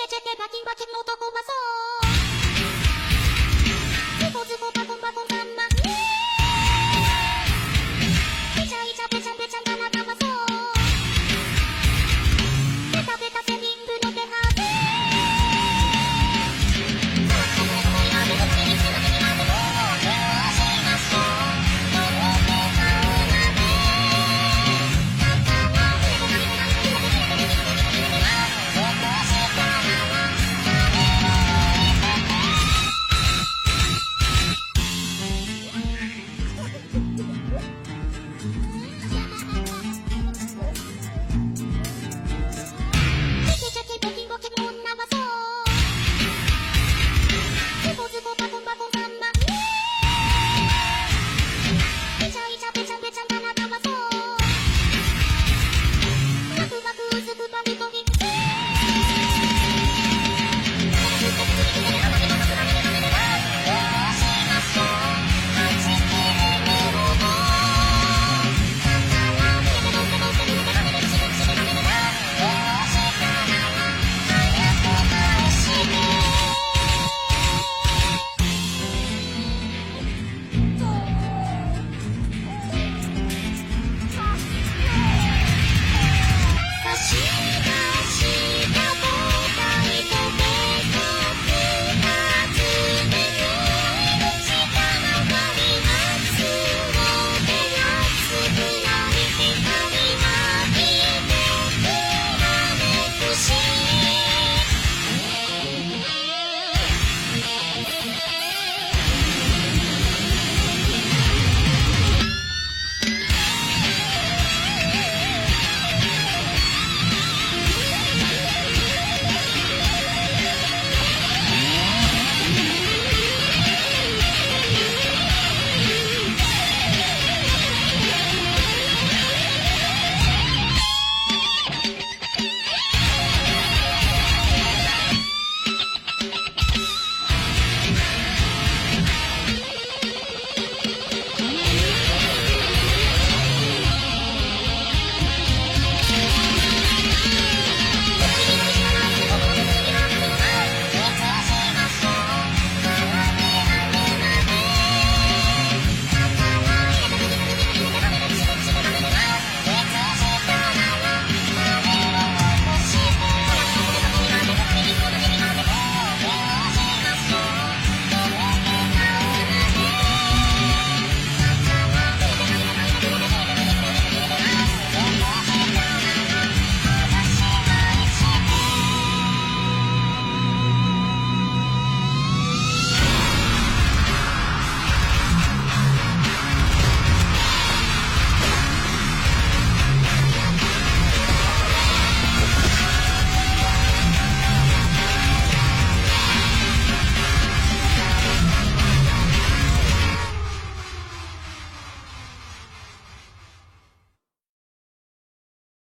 チケチェケバキンパキンの男はそう